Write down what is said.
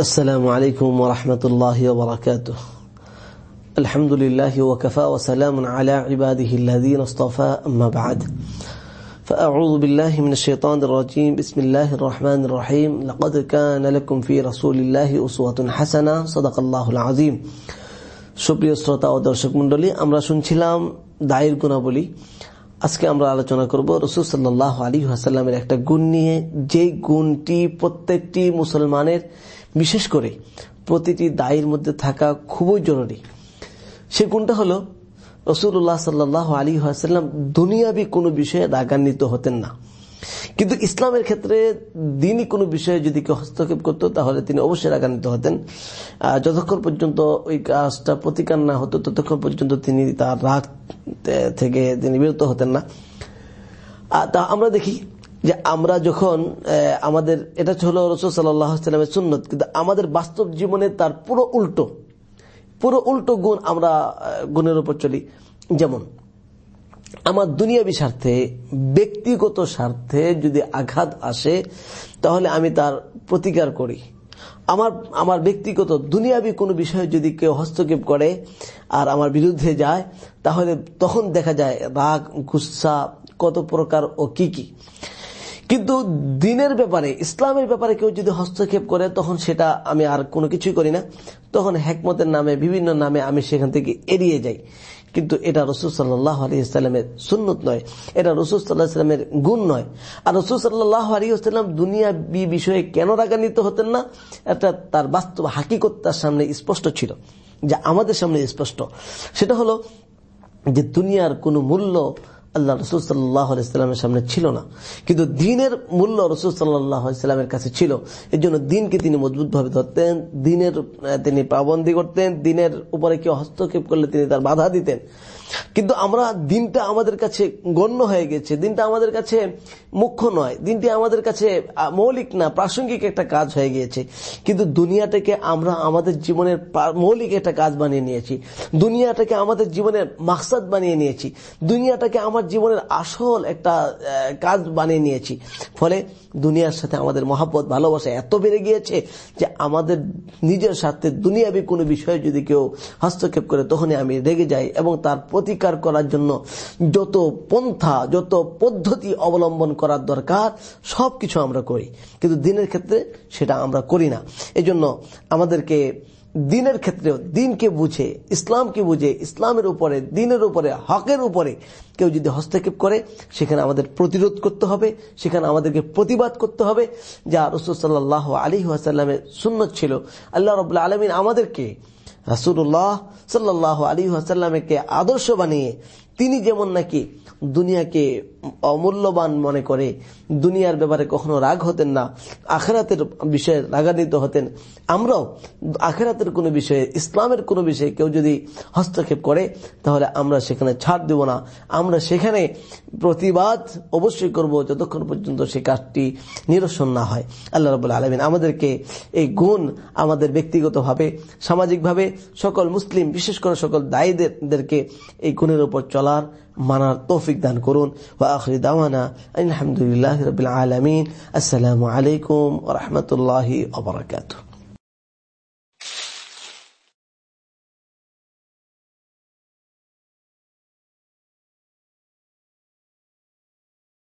السلام عليكم ورحمة الله وبركاته الحمد لله وكفى وسلام على عباده الذين اصطفى أما بعد فأعوذ بالله من الشيطان الرجيم بسم الله الرحمن الرحيم لقد كان لكم في رسول الله أسوة حسنة صدق الله العظيم সুপ্রিয় শ্রোতা ও দর্শক মন্ডলী আমরা শুনছিলাম দায়ের গুণাবলী আজকে আমরা আলোচনা করব রসুল সাল্লাহ আলী হাসাল্লামের একটা গুণ নিয়ে। যে গুণটি প্রত্যেকটি মুসলমানের, বিশেষ করে প্রতিটি দায়ের মধ্যে থাকা খুবই জরুরি। সে গুণটা হল রসুল্লাহ সাল্লাহ আলী হাসাল্লাম দুনিয়াবি কোনো বিষয়ে রাগান্বিত হতেন না। কিন্তু ইসলামের ক্ষেত্রে দিনই কোনো বিষয়ে যদি কেউ হস্তক্ষেপ করতো, তাহলে তিনি অবশ্যই রাগান্বিত হতেন। যতক্ষণ পর্যন্ত ওই কাজটা প্রতিকার না হতো, ততক্ষণ পর্যন্ত তিনি তার রাগ থেকে তিনি বিরত হতেন না। তা আমরা দেখি যে আমরা যখন আমাদের, এটা হলো রসুল সাল্লামের সুন্নত, কিন্তু আমাদের বাস্তব জীবনে তার পুরো উল্টো পুরো উল্টো গুণ আমরা গুণের উপর চলি। যেমন আমার দুনিয়াবী স্বার্থে, ব্যক্তিগত স্বার্থে যদি আঘাত আসে, তাহলে আমি তার প্রতিকার করি। আমার আমার ব্যক্তিগত দুনিয়াবি কোনো বিষয়ে যদি কেউ হস্তক্ষেপ করে আর আমার বিরুদ্ধে যায়, তাহলে তখন দেখা যায় রাগ, গুসা, কত প্রকার ও কি কি। কিন্তু দিনের ব্যাপারে, ইসলামের ব্যাপারে কেউ যদি হস্তক্ষেপ করে, তখন সেটা আমি আর কোনো কিছুই করি না। তখন হেকমতের নামে, বিভিন্ন নামে আমি সেখান থেকে এড়িয়ে যাই। কিন্তু এটা রসুল সাল্লাহ আলী ইসলামের সুন্নত নয়। এটা রসুল সাল্লাহ গুণ নয়। আর রসুল সাল্লাহ আলী ইসলাম দুনিয়া বি বিষয়ে কেন রাগান্বিত হতেন না? এটা তার বাস্তব হাকিকত তার সামনে স্পষ্ট ছিল, যা আমাদের সামনে স্পষ্ট। সেটা হলো যে দুনিয়ার কোনো মূল্য আল্লাহ রসুল সাল্লাহ ইসলামের সামনে ছিল না। কিন্তু দিনের মূল্য রসুল সাল্লাহ ইসলামের কাছে ছিল। এর জন্য দিনকে তিনি মজবুতভাবে ধরতেন, দিনের তিনি পাবন্দি করতেন, দিনের উপরে কেউ হস্তক্ষেপ করলে তিনি তার বাধা দিতেন। কিন্তু আমরা, দিনটা আমাদের কাছে গণ্য হয়ে গেছে। দিনটা আমাদের কাছে মুখ্য নয়। দিনটি আমাদের কাছে মৌলিক না, প্রাসঙ্গিক একটা কাজ হয়ে গিয়েছে। কিন্তু দুনিয়াটাকে আমরা আমাদের জীবনের মৌলিক একটা কাজ বানিয়ে নিয়েছি। দুনিয়াটাকে আমাদের জীবনের মাকসাদ বানিয়ে নিয়েছি। দুনিয়াটাকে আমার জীবনের আসল একটা কাজ বানিয়ে নিয়েছি। ফলে দুনিয়ার সাথে আমাদের মহাব্বত, ভালোবাসা এত বেড়ে গিয়েছে যে আমাদের নিজের সাথে দুনিয়াবি কোনো বিষয়ে যদি কেউ হস্তক্ষেপ করে, তখনই আমি রেগে যাই এবং তার প্রতিকার করার জন্য যত পন্থা, যত পদ্ধতি অবলম্বন করার দরকার সব কিছু আমরা করি। কিন্তু দিনের ক্ষেত্রে সেটা আমরা করি না। এজন্য আমাদেরকে দিনের ক্ষেত্রেও, দিনকে বুঝে, ইসলামকে বুঝে, ইসলামের উপরে, দিনের উপরে, হকের উপরে কেউ যদি হস্তক্ষেপ করে, সেখানে আমাদের প্রতিরোধ করতে হবে, সেখানে আমাদেরকে প্রতিবাদ করতে হবে। যা রসুল সাল্লাহ আলী আসাল্লামের সুন্নত ছিল। আল্লাহ রবাহ আলমিন আমাদেরকে রাসুল্লাহ সাল্লাহ আলী আসাল্লামকে আদর্শ বানিয়ে তিনি যেমন নাকি দুনিয়াকে অমূল্যবান মনে করে, দুনিয়ার ব্যাপারে কখনো রাগ হতেন না, আখেরাতের বিষয়ে রাগান্বিত হতেন, আমরাও আখেরাতের কোনো বিষয়ে, ইসলামের কোনো বিষয়ে কেউ যদি হস্তক্ষেপ করে, তাহলে আমরা সেখানে ছাড় দেব না। আমরা সেখানে প্রতিবাদ অবশ্যই করব যতক্ষণ পর্যন্ত সে কাজটি নিরসন না হয়। আল্লাহ রবুল্লা আলমিন আমাদেরকে এই গুণ আমাদের ব্যক্তিগতভাবে, সামাজিকভাবে সকল মুসলিম, বিশেষ করে সকল দায়ীদেরকে এই গুণের উপর চলার মানার তৌফিক দান করুন ওয়া আখরি দাওয়ানা আলহামদুলিল্লাহ রবিল আলমিন আসসালামু আলাইকুম রহমতুল্লাহ ওবরাকাতুহ